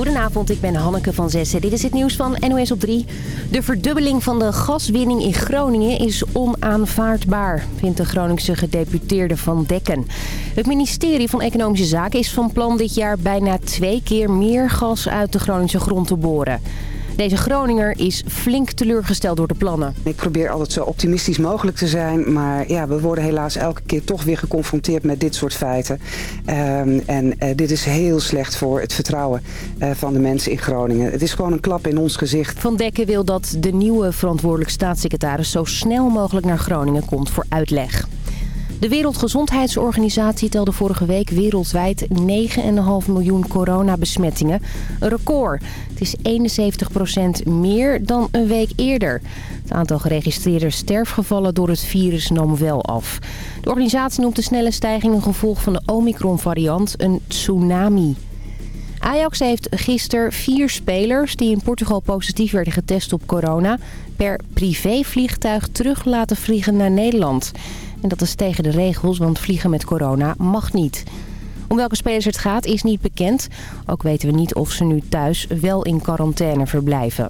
Goedenavond, ik ben Hanneke van Zessen. Dit is het nieuws van NOS op 3. De verdubbeling van de gaswinning in Groningen is onaanvaardbaar, vindt de Groningse gedeputeerde Van Dekken. Het ministerie van Economische Zaken is van plan dit jaar bijna twee keer meer gas uit de Groningse grond te boren. Deze Groninger is flink teleurgesteld door de plannen. Ik probeer altijd zo optimistisch mogelijk te zijn. Maar ja, we worden helaas elke keer toch weer geconfronteerd met dit soort feiten. Um, en uh, dit is heel slecht voor het vertrouwen uh, van de mensen in Groningen. Het is gewoon een klap in ons gezicht. Van Dekken wil dat de nieuwe verantwoordelijk staatssecretaris zo snel mogelijk naar Groningen komt voor uitleg. De Wereldgezondheidsorganisatie telde vorige week wereldwijd 9,5 miljoen coronabesmettingen. Een record. Het is 71% meer dan een week eerder. Het aantal geregistreerde sterfgevallen door het virus nam wel af. De organisatie noemt de snelle stijging een gevolg van de Omicron-variant een tsunami. Ajax heeft gisteren vier spelers die in Portugal positief werden getest op corona... per privévliegtuig terug laten vliegen naar Nederland. En dat is tegen de regels, want vliegen met corona mag niet. Om welke spelers het gaat is niet bekend. Ook weten we niet of ze nu thuis wel in quarantaine verblijven.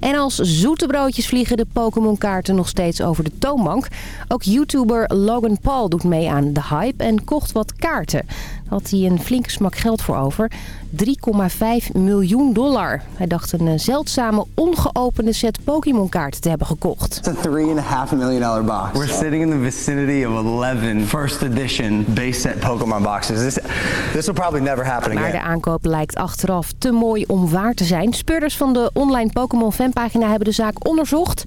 En als zoete broodjes vliegen de Pokémon-kaarten nog steeds over de toonbank. Ook YouTuber Logan Paul doet mee aan de hype en kocht wat kaarten. Had hij een flinke smak geld voor over. 3,5 miljoen dollar. Hij dacht een eh, zeldzame, ongeopende set Pokémon-kaarten te hebben gekocht. It's a 3,5 million dollar box. We're sitting in the vicinity of 11 first edition base set Pokémon boxes. This, this will probably never happen again. Maar de aankoop lijkt achteraf te mooi om waar te zijn. Speurders van de online Pokémon fanpagina hebben de zaak onderzocht.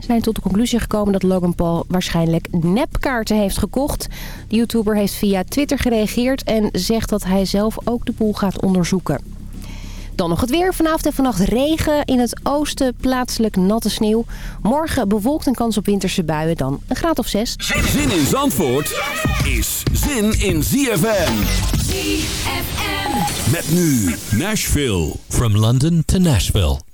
Zijn tot de conclusie gekomen dat Logan Paul waarschijnlijk nepkaarten heeft gekocht. De YouTuber heeft via Twitter gereageerd en zegt dat hij zelf ook de boel gaat onderzoeken. Dan nog het weer. Vanavond en vannacht regen. In het oosten plaatselijk natte sneeuw. Morgen bewolkt en kans op winterse buien. Dan een graad of zes. Zin in Zandvoort is zin in ZFM. ZFM. Met nu Nashville. From London to Nashville.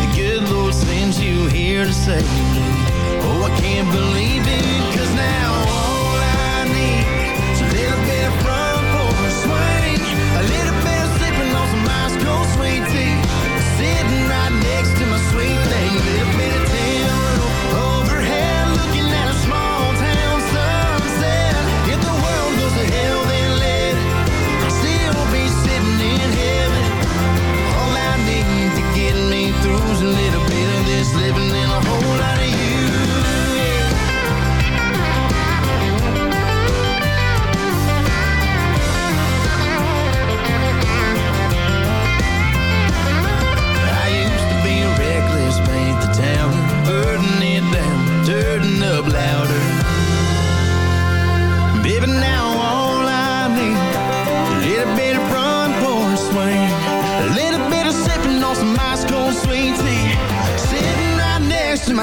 The good Lord sends you here to save me. Oh, I can't believe it, cause now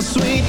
sweet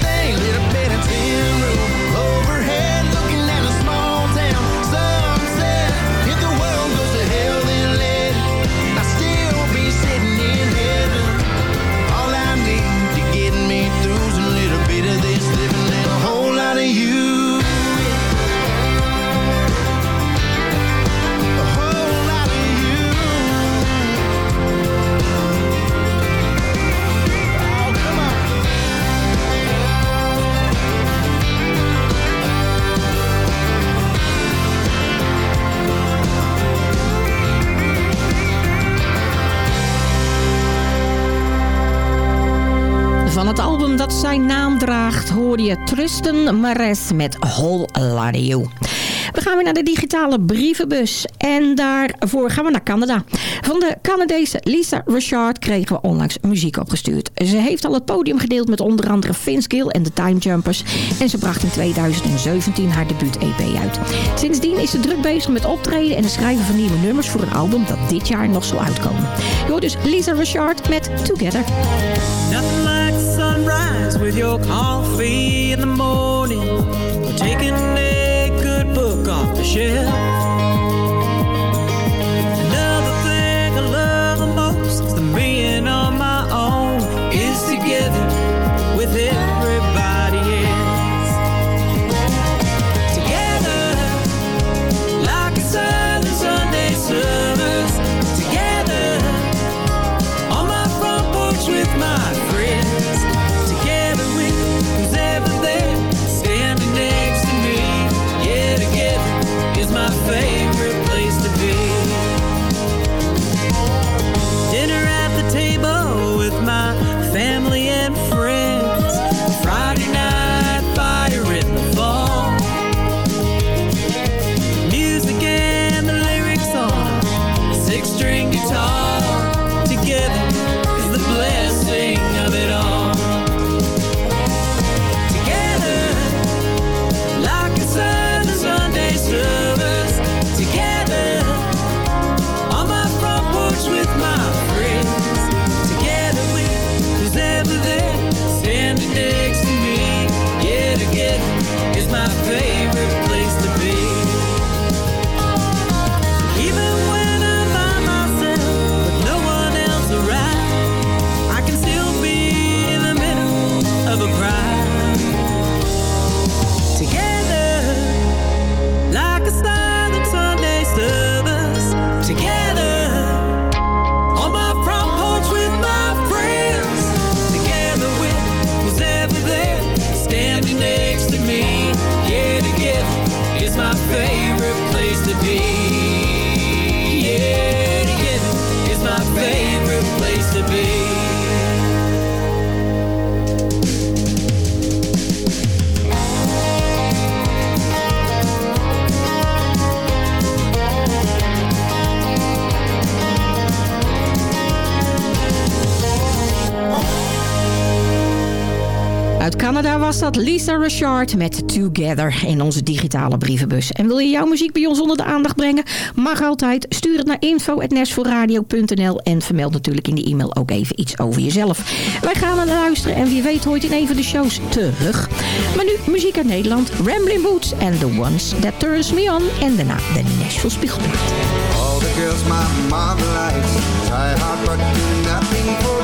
dat zijn naam draagt hoor je Tristan Mares met Lot You. We gaan weer naar de digitale brievenbus. En daarvoor gaan we naar Canada. Van de Canadese Lisa Richard kregen we onlangs muziek opgestuurd. Ze heeft al het podium gedeeld met onder andere Vince Gill en de Time Jumpers. En ze bracht in 2017 haar debuut-EP uit. Sindsdien is ze druk bezig met optreden en het schrijven van nieuwe nummers voor een album dat dit jaar nog zal uitkomen. Je hoort dus Lisa Richard met Together. With your coffee in the morning. Taking a good book off the shelf. Lisa Richard met Together in onze digitale brievenbus. En wil je jouw muziek bij ons onder de aandacht brengen? Mag altijd. Stuur het naar info.nesforradio.nl en vermeld natuurlijk in de e-mail ook even iets over jezelf. Wij gaan naar luisteren en wie weet hoort in een van de shows terug. Maar nu muziek uit Nederland. Rambling Boots and The Ones That Turns Me On. En daarna de Nashville Spiegelplaat. All the girls my likes for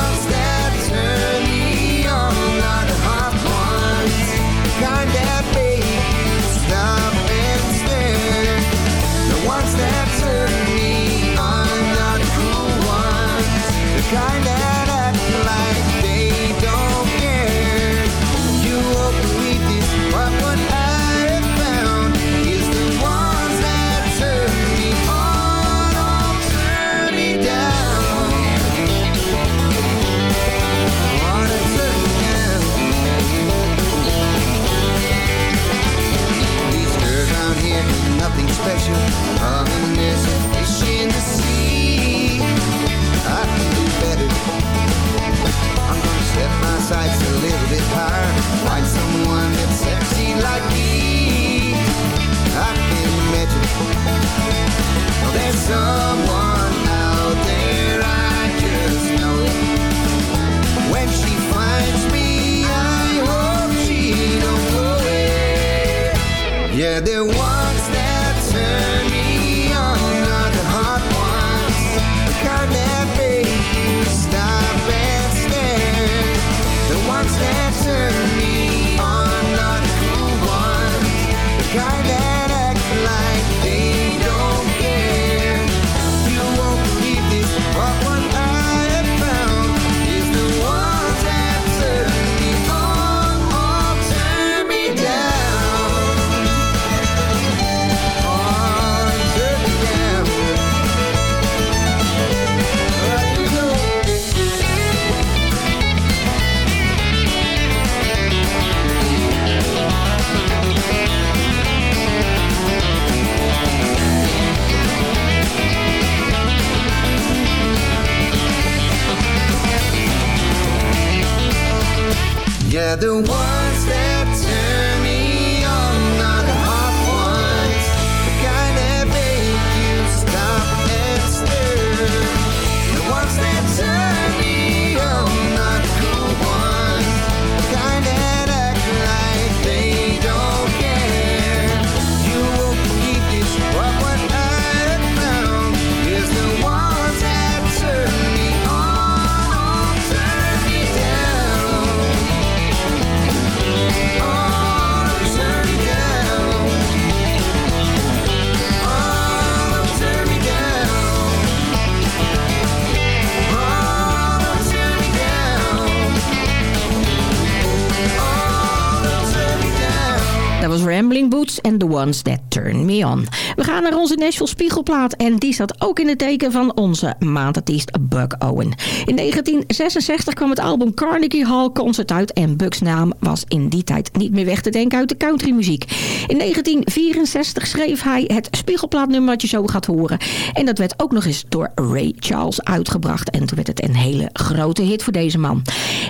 the Ones That Turn Me On. We gaan naar onze Nashville Spiegelplaat en die staat ook in het teken van onze maandartiest Buck Owen. In 1966 kwam het album Carnegie Hall Concert uit en Buck's naam was in die tijd niet meer weg te denken uit de countrymuziek. In 1964 schreef hij het Spiegelplaatnummer wat je zo gaat horen. En dat werd ook nog eens door Ray Charles uitgebracht en toen werd het een hele grote hit voor deze man.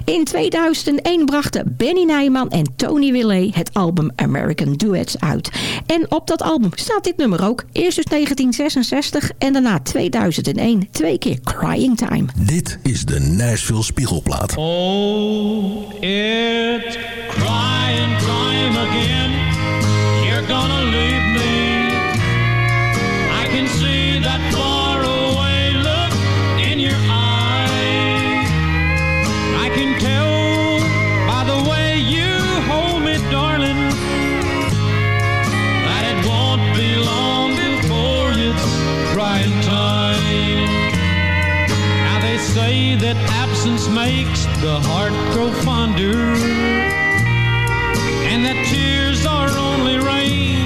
In 2001 brachten Benny Nijman en Tony Willey het album American Duets uit. En op dat album staat dit nummer ook. Eerst dus 1966 en daarna 2001. Twee keer Crying Time. Dit is de Nashville Spiegelplaat. Oh, it's crying time again. You're gonna leave say that absence makes the heart grow fonder, and that tears are only rain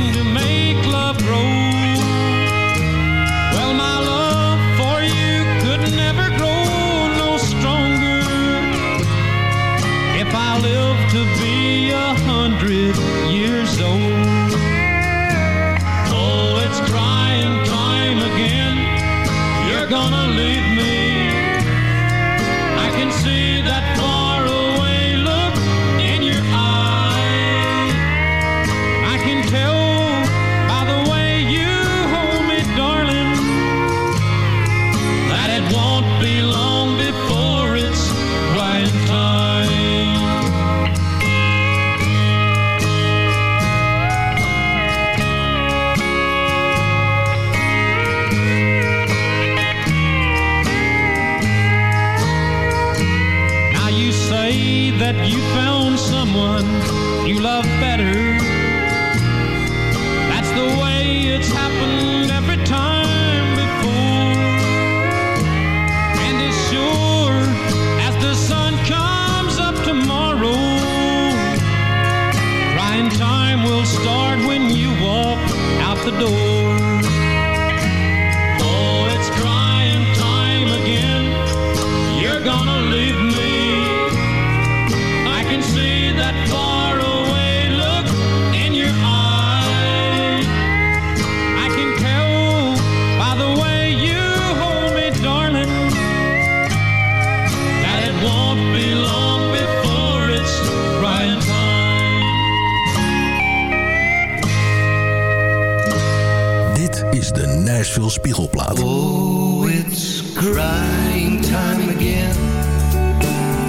Nashville Spiegelplaat. Oh, it's crying time again.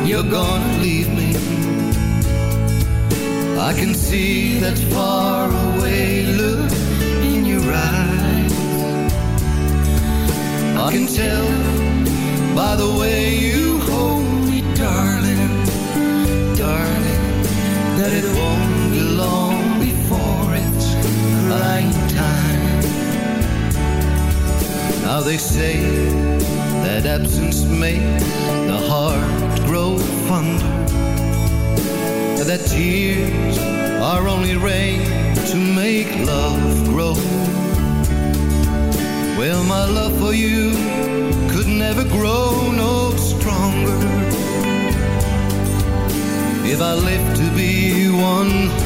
You're gonna leave me. I can see that far away look in your eyes. I can tell by the way you hold me, darling, darling, that it won't Now they say that absence makes the heart grow fonder. That tears are only rain to make love grow. Well, my love for you could never grow no stronger. If I live to be 100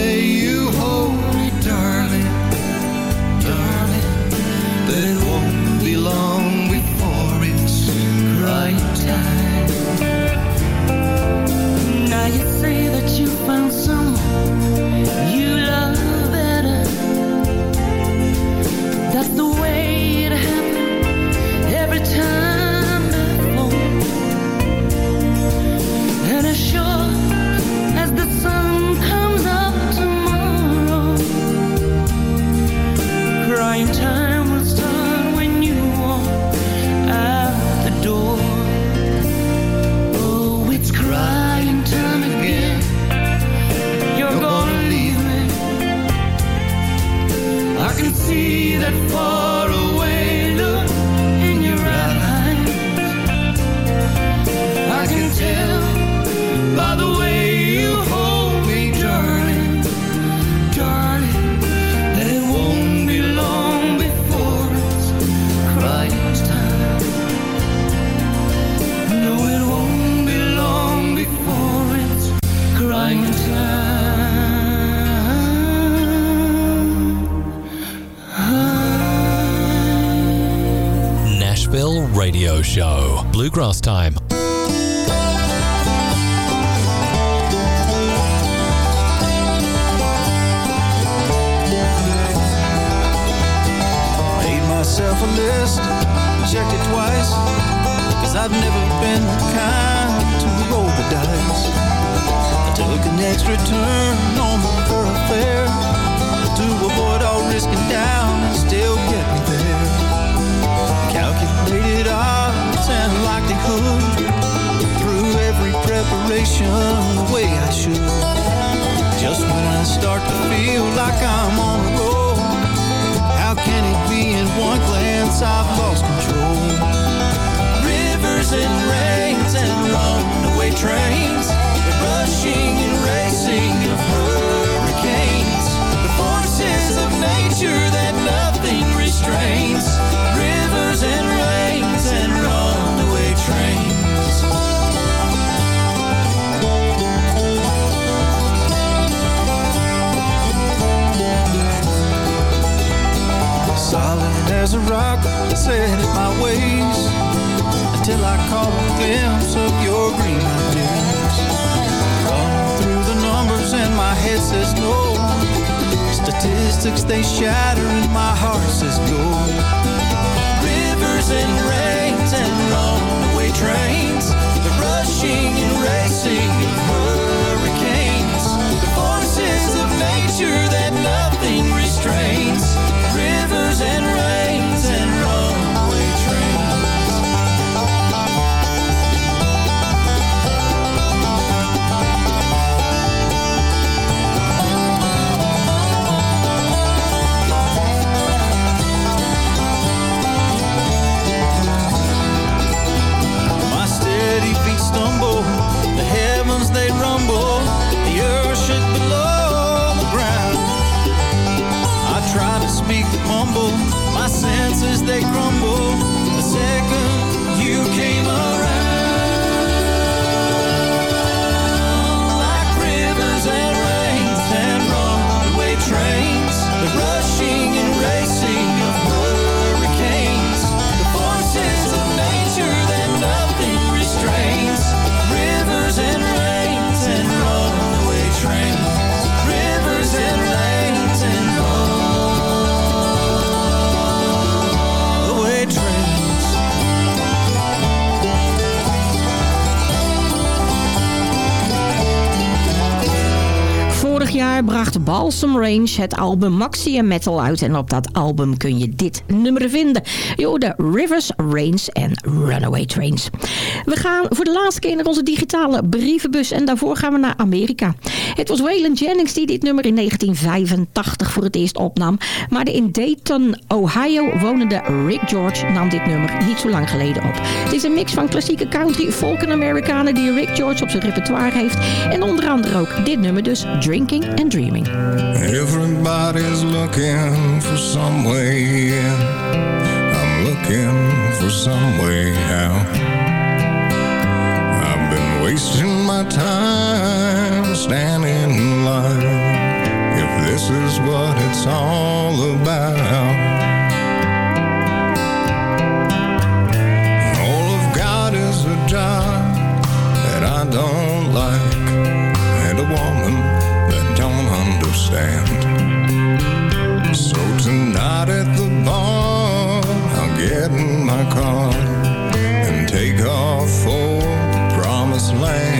you love better. That's the says no. Statistics they shatter and my heart says "Go!" Rivers and rains and runaway trains, the rushing and racing. my senses they crumble. jaar bracht Balsam Range het album Maxia Metal uit. En op dat album kun je dit nummer vinden. Yo, de Rivers, Rains en Runaway Trains. We gaan voor de laatste keer naar onze digitale brievenbus. En daarvoor gaan we naar Amerika. Het was Wayland Jennings die dit nummer in 1985 voor het eerst opnam. Maar de in Dayton, Ohio wonende Rick George nam dit nummer niet zo lang geleden op. Het is een mix van klassieke country, folk en Amerikanen die Rick George op zijn repertoire heeft. En onder andere ook dit nummer dus, Drinking and dreaming. Everybody's looking for some way in. I'm looking for some way out. I've been wasting my time standing in line. If this is what it's all about. job that I don't like and a woman don't understand. So tonight at the bar, I'll get in my car and take off for promised land.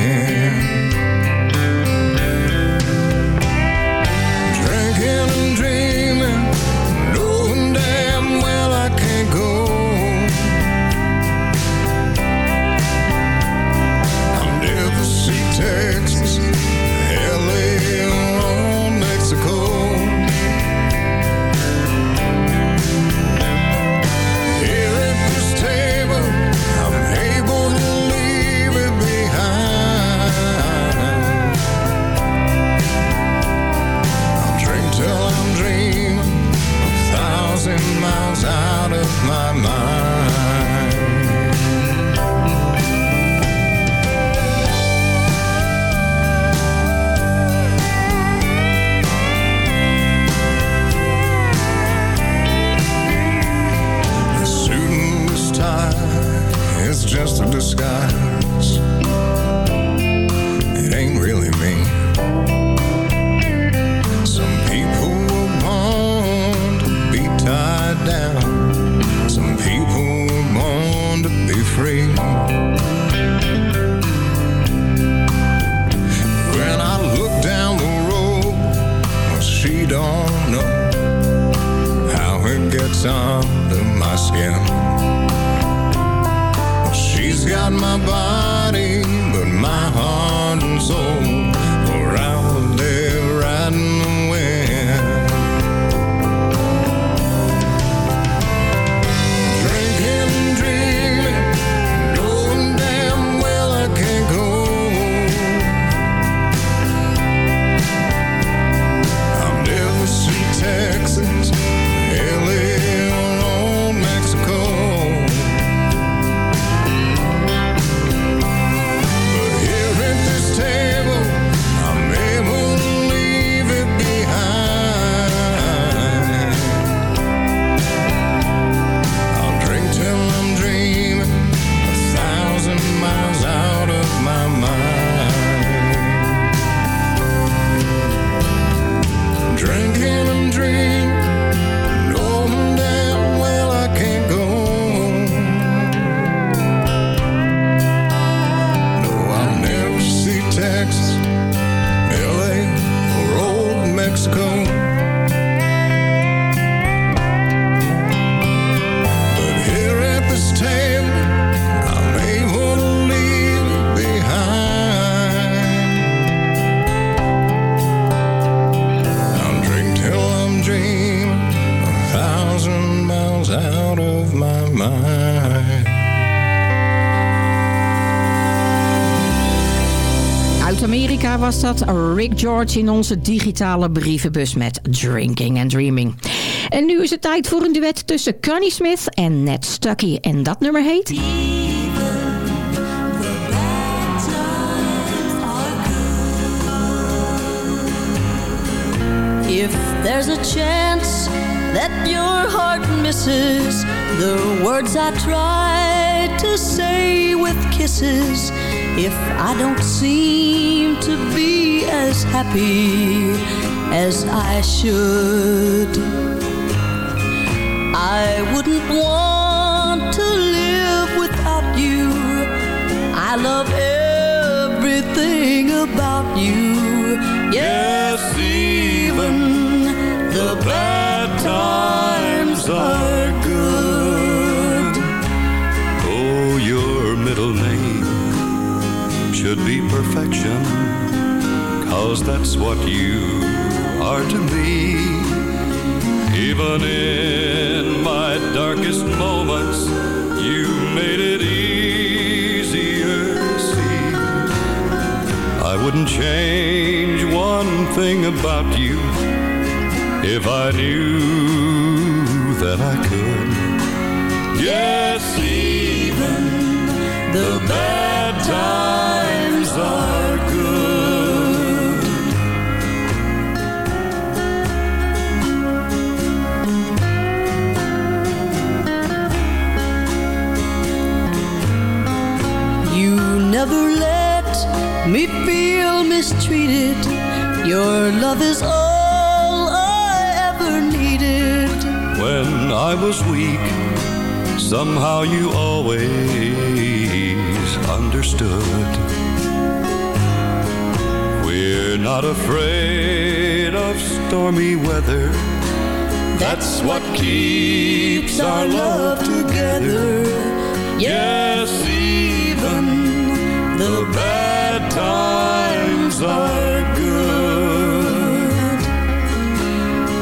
Was dat Rick George in onze digitale brievenbus met Drinking and Dreaming. En nu is het tijd voor een duet tussen Connie Smith en Ned Stuckey. En dat nummer heet... If there's a chance that your heart misses the words I try to say with kisses, if I don't seem to be as happy as I should, I wouldn't want to live without you. I love everything about you. Yes, even the bad times are good. should be perfection, cause that's what you are to me. Even in my darkest moments, you made it easier to see. I wouldn't change one thing about you if I knew that I could. Yes, even the bad times me feel mistreated. Your love is all I ever needed. When I was weak Somehow you always understood. We're not afraid of stormy weather. That's what keeps our love together. Yes, even the best times are good.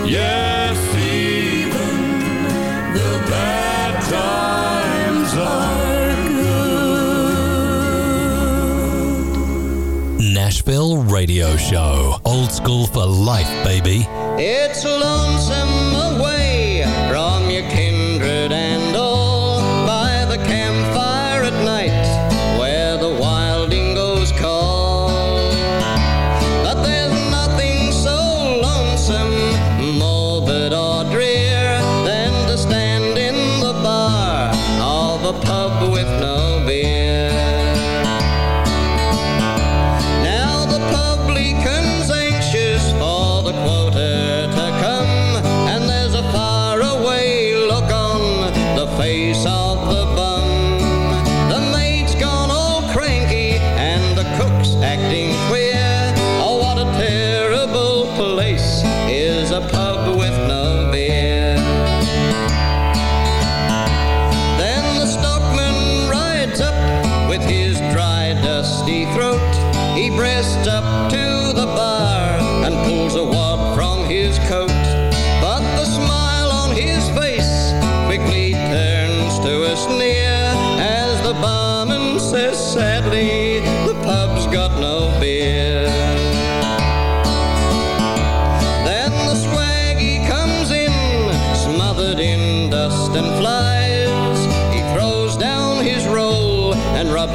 Yes, even the bad times are good. Nashville Radio Show. Old school for life, baby. It's lonesome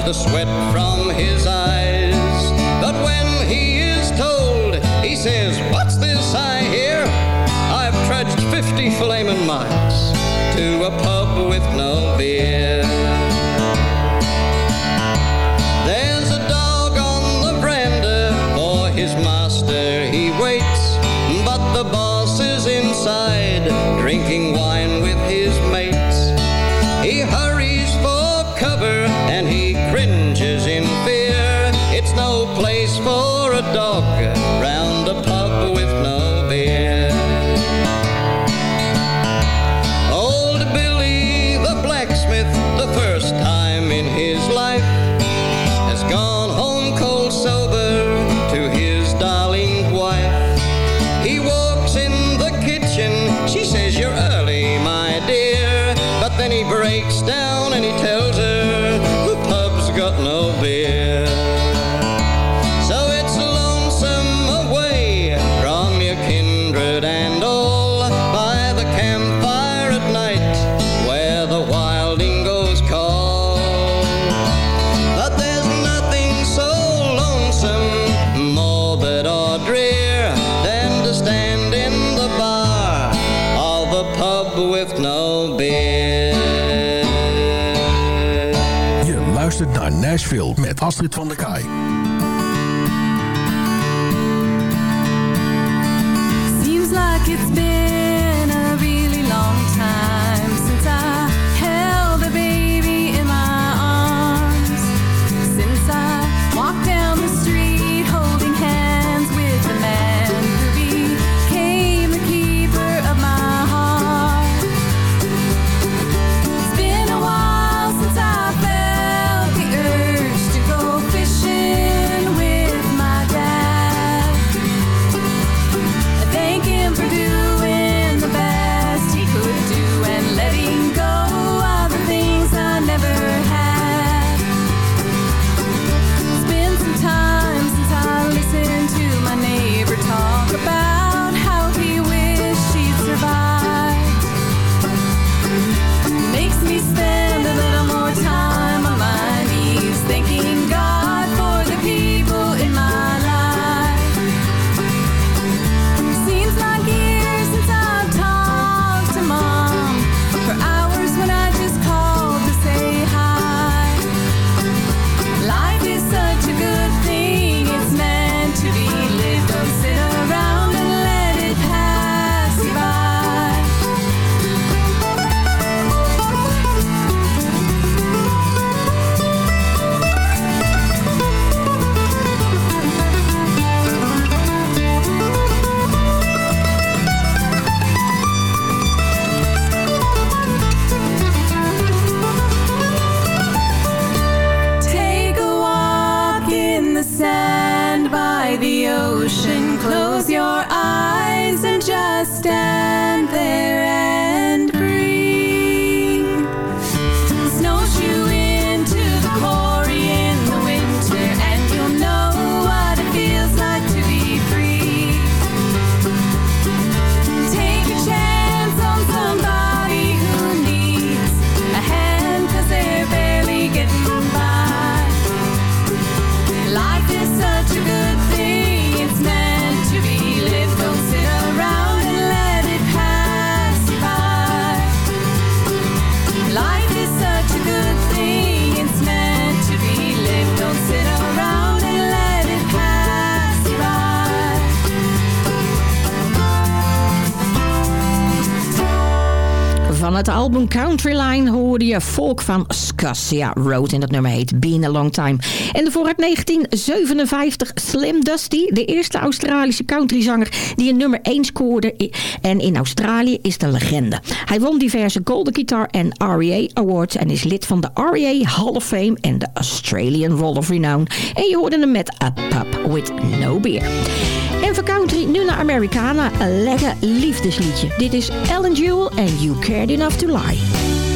the sweat. Nashville met Astrid van der Kaai. Seems like it's been Countryline hoorde je Volk van Scotia Road. En dat nummer heet Been a Long Time. En voor uit 1957 Slim Dusty, de eerste Australische countryzanger die een nummer 1 scoorde. En in Australië is de legende. Hij won diverse Golden Guitar en REA Awards en is lid van de REA Hall of Fame en de Australian Wall of Renown. En je hoorde hem met A Pup With No Beer. En voor country nu naar Americana, een lekker liefdesliedje. Dit is Ellen Jewel en You Cared Enough to Lie.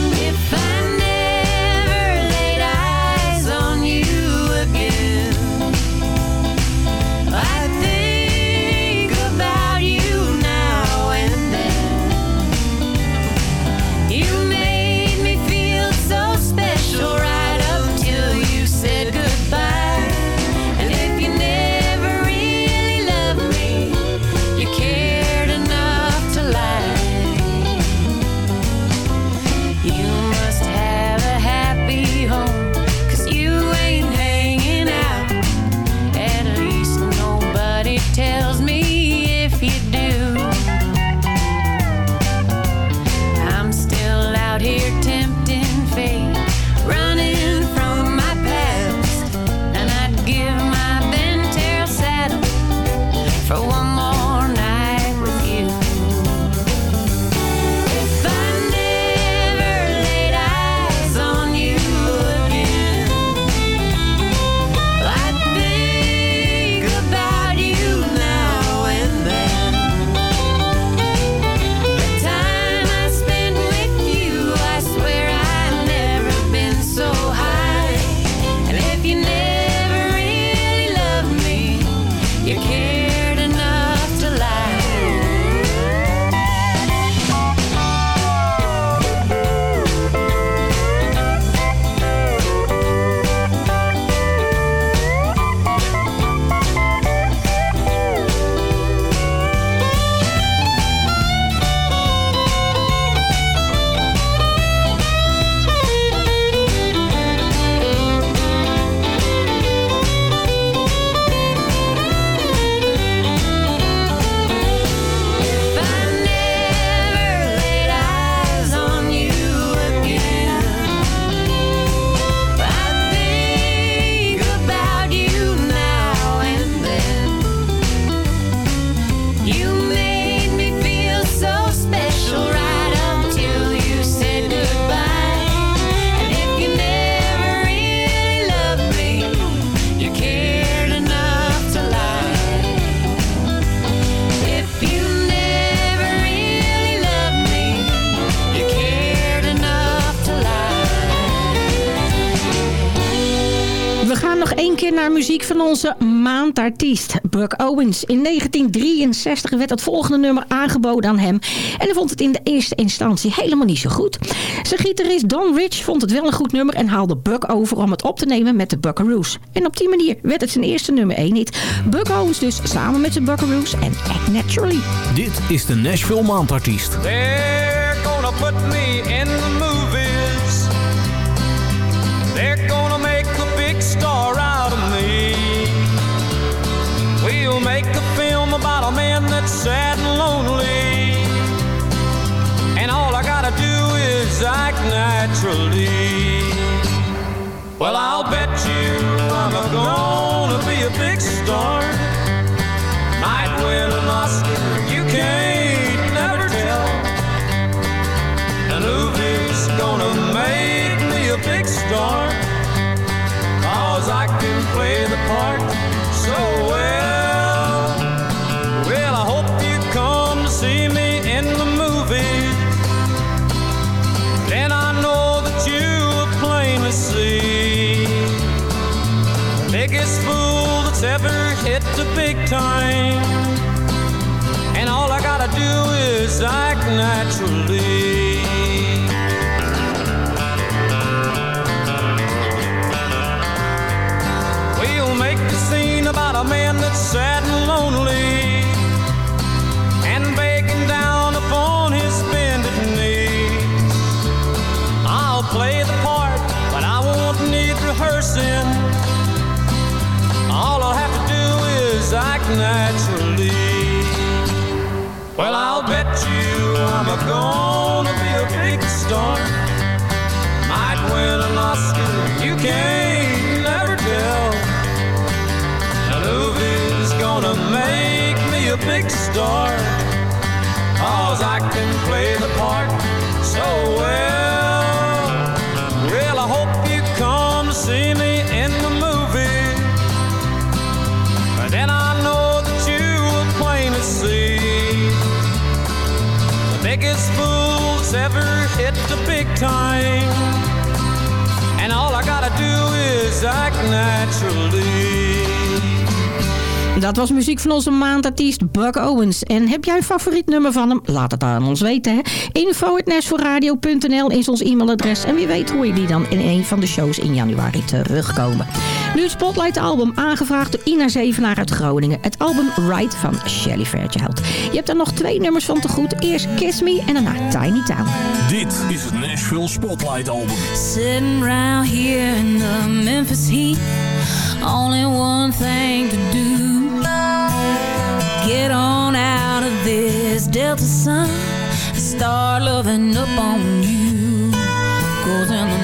Van onze maandartiest, Brooke Owens. In 1963 werd het volgende nummer aangeboden aan hem. En hij vond het in de eerste instantie helemaal niet zo goed. Zijn gitarist Don Rich vond het wel een goed nummer en haalde Buck over om het op te nemen met de Buckaroos. En op die manier werd het zijn eerste nummer 1 hit. Buck Owens dus samen met zijn Buckaroos en Act Naturally. Dit is de Nashville Maandartiest. They're gonna put me in a that's sad and lonely. And all I gotta do is act naturally. Well, I'll bet you I'm gonna be a big star. Might win an Oscar, you can't never tell. And movie's gonna make me a big star. Cause I can play the part time. And all I gotta do is act naturally. We'll make the scene about a man that's sad and lonely is act naturally. Well, I'll bet you I'm a gonna be a big star. Might win an Oscar, you can't never tell. Movie's gonna make me a big star. Cause I can play Dat was muziek van onze maandartiest Buck Owens. En heb jij een favoriet nummer van hem? Laat het aan ons weten. Hè? info.nashforradio.nl is ons e-mailadres. En wie weet hoor je die dan in een van de shows in januari terugkomen. Nu het Spotlight album, aangevraagd door Ina Zevenaar uit Groningen. Het album Ride van Shelley Fairchild. Je hebt er nog twee nummers van te goed. Eerst Kiss Me en daarna Tiny Town. Dit is het Nashville Spotlight album. Sitting round here in the Memphis heat, only one thing to do. Get on out of this Delta sun start loving up on you. Goes in the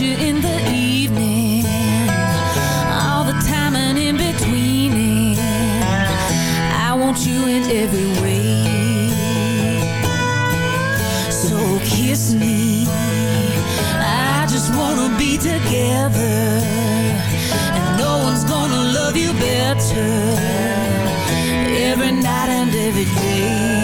you in the evening. All the time and in between I want you in every way. So kiss me. I just wanna be together. And no one's gonna love you better. Every night and every day.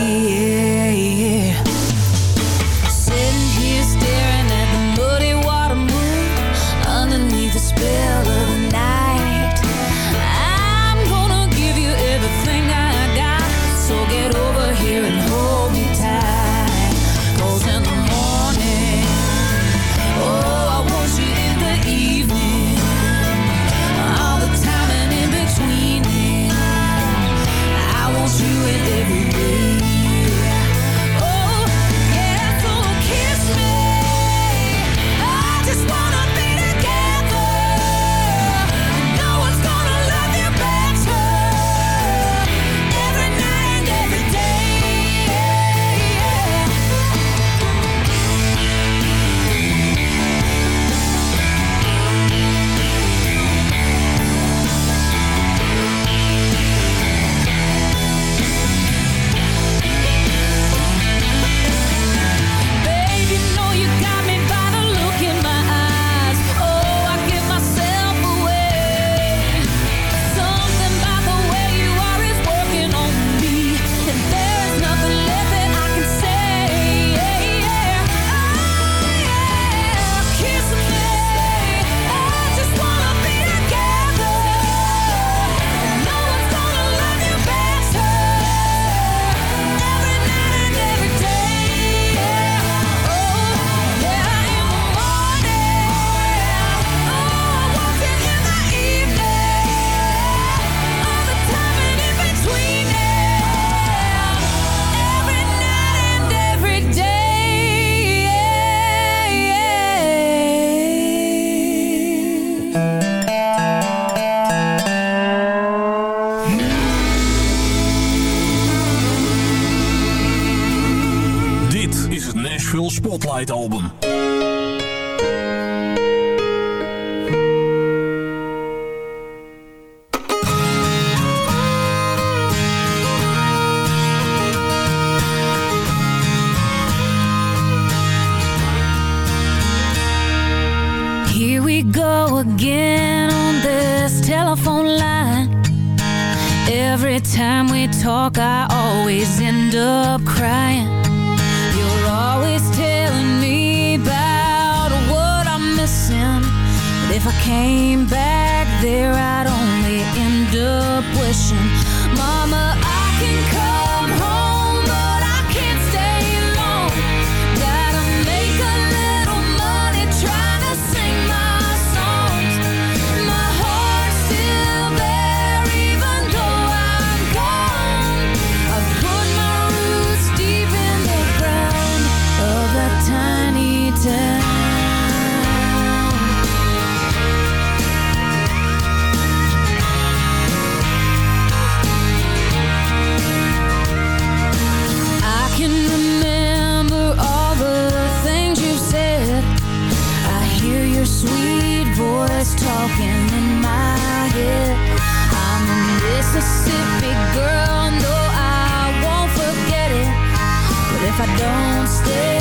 I don't stay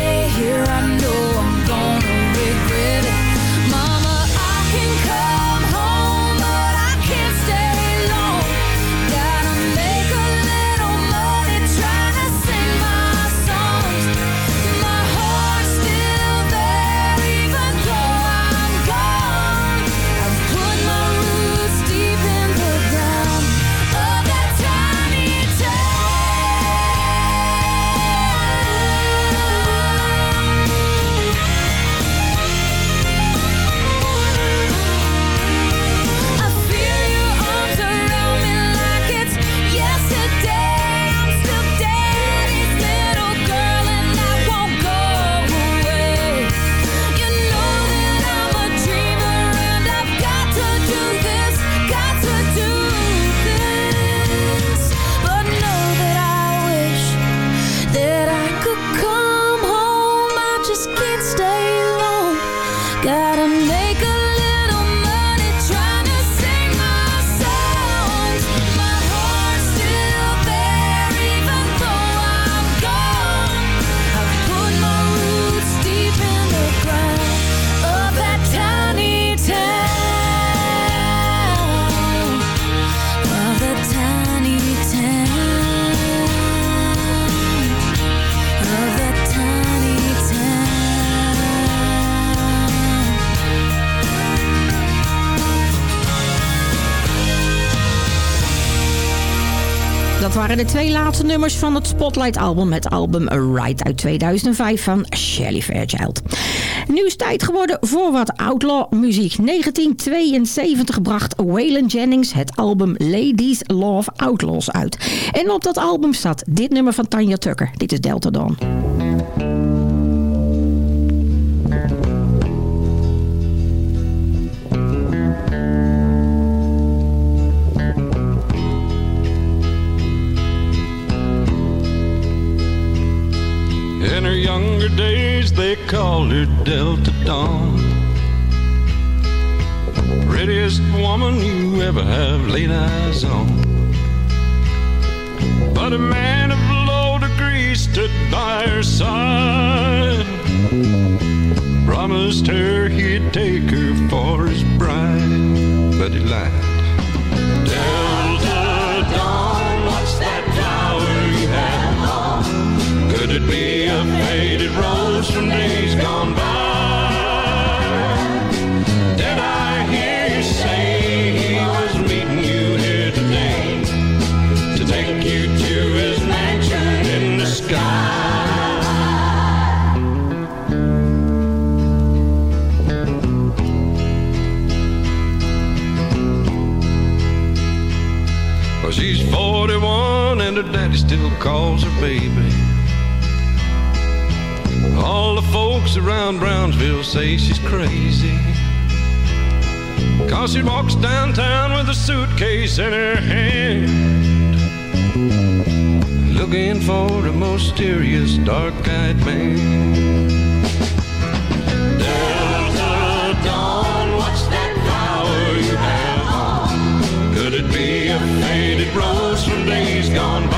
de twee laatste nummers van het Spotlight-album. Het album Ride uit 2005 van Shelley Fairchild. Nu is tijd geworden voor wat outlaw-muziek. 1972 bracht Waylon Jennings het album Ladies Love Outlaws uit. En op dat album staat dit nummer van Tanya Tucker. Dit is Delta Dawn. Days, they called her Delta Dawn. Prettiest woman you ever have laid eyes on. But a man of low degree stood by her side. Promised her he'd take her for his bride, but he lied. Could it be a faded rose from days gone by? Did I hear you say he was meeting you here today to take you to his mansion in the sky? She's 41 and her daddy still calls her baby. All the folks around Brownsville say she's crazy. Cause she walks downtown with a suitcase in her hand. Looking for a mysterious dark-eyed man. Delta Dawn, what's that flower you have on? Could it be a faded rose from days gone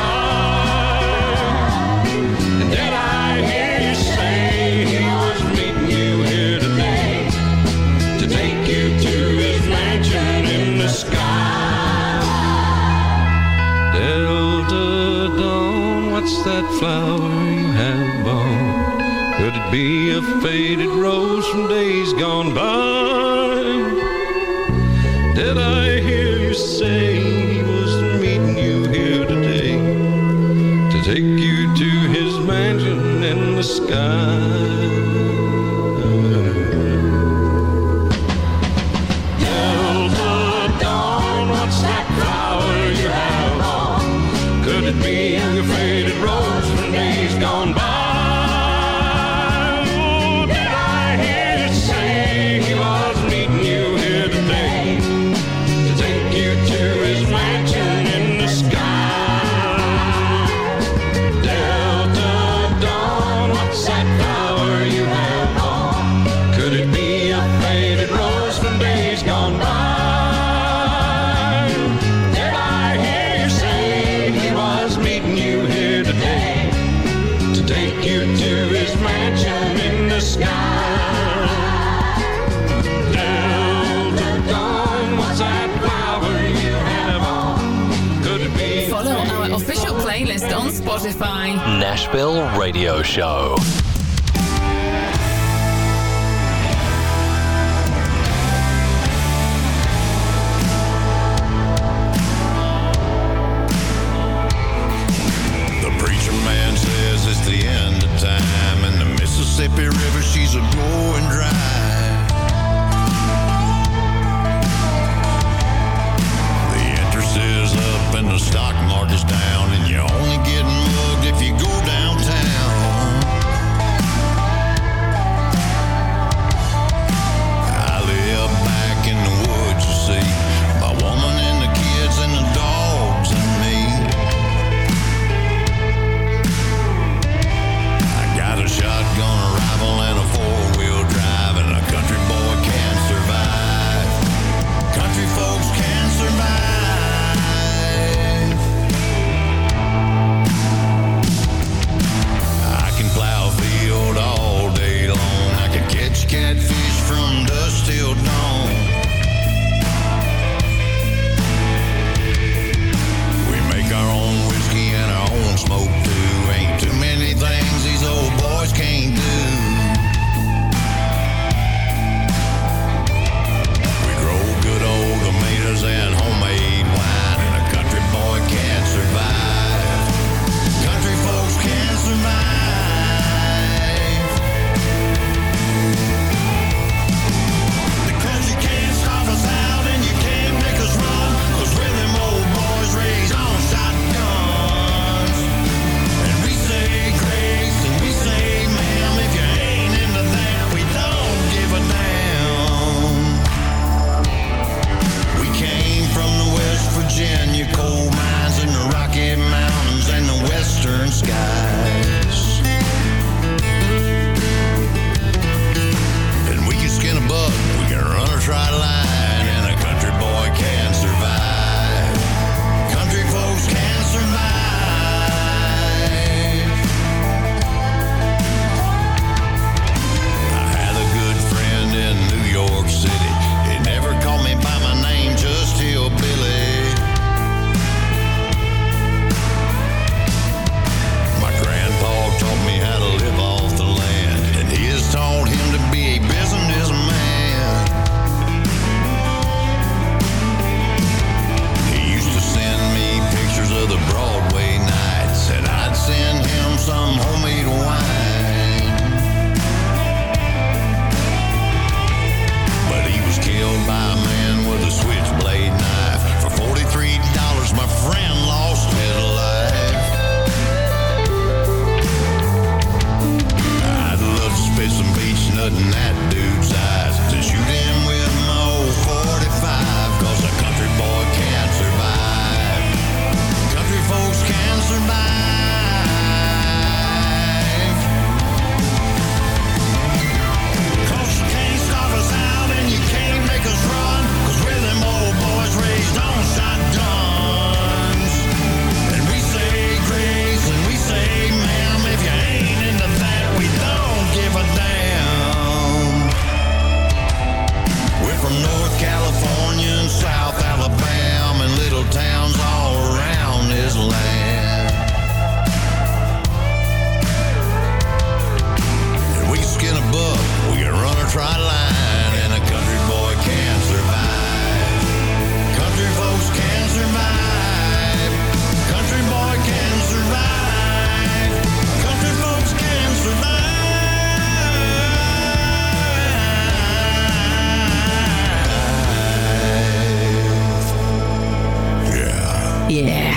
yeah.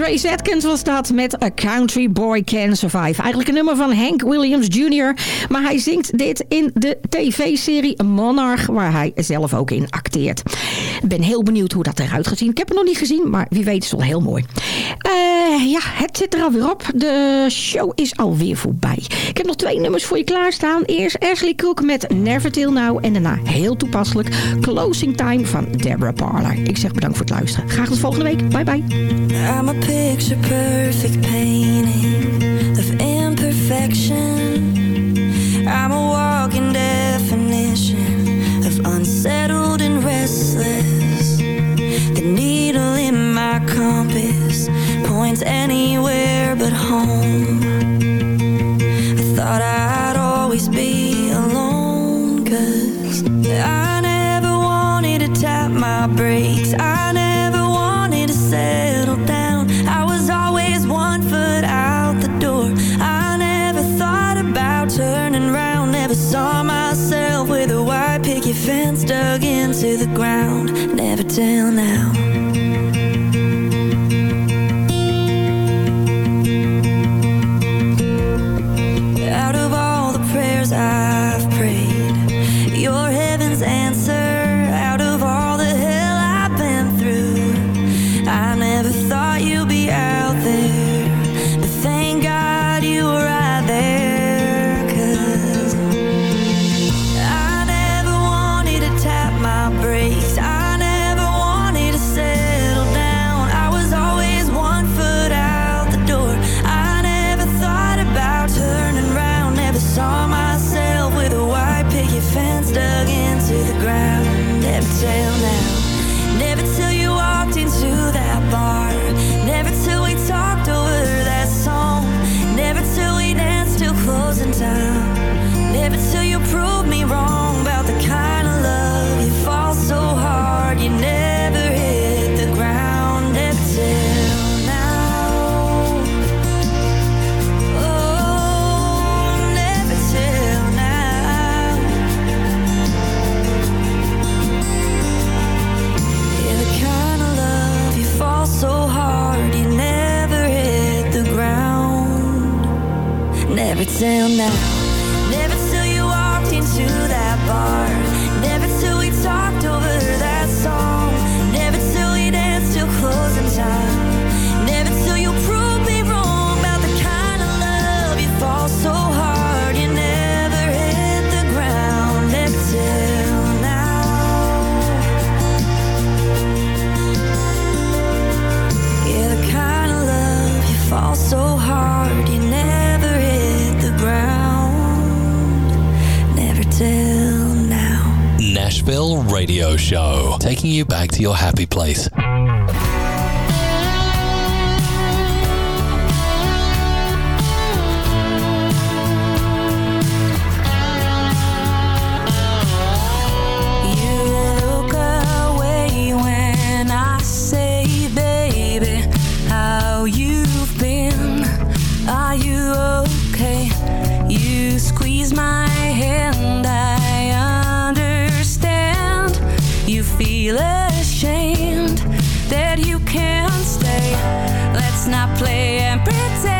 Trace Zetkins was dat met A Country Boy Can Survive. Eigenlijk een nummer van Hank Williams Jr. Maar hij zingt dit in de tv-serie Monarch, waar hij zelf ook in acteert. Ik ben heel benieuwd hoe dat eruit gezien. Ik heb het nog niet gezien, maar wie weet is het wel heel mooi. Eh, ja, het zit er alweer op. De show is alweer voorbij. Ik heb nog twee nummers voor je klaarstaan. Eerst Ashley Cook met Never Till Now. En daarna heel toepasselijk Closing Time van Deborah Parler. Ik zeg bedankt voor het luisteren. Graag tot volgende week. Bye bye. picture perfect painting of imperfection. I'm a walking definition of unsettled and restless. The needle in my compass points anywhere but home. I thought I'd always be alone, cause I never wanted to tap my brakes. I your fence dug into the ground. Never till now. feel ashamed that you can't stay. Let's not play and pretend.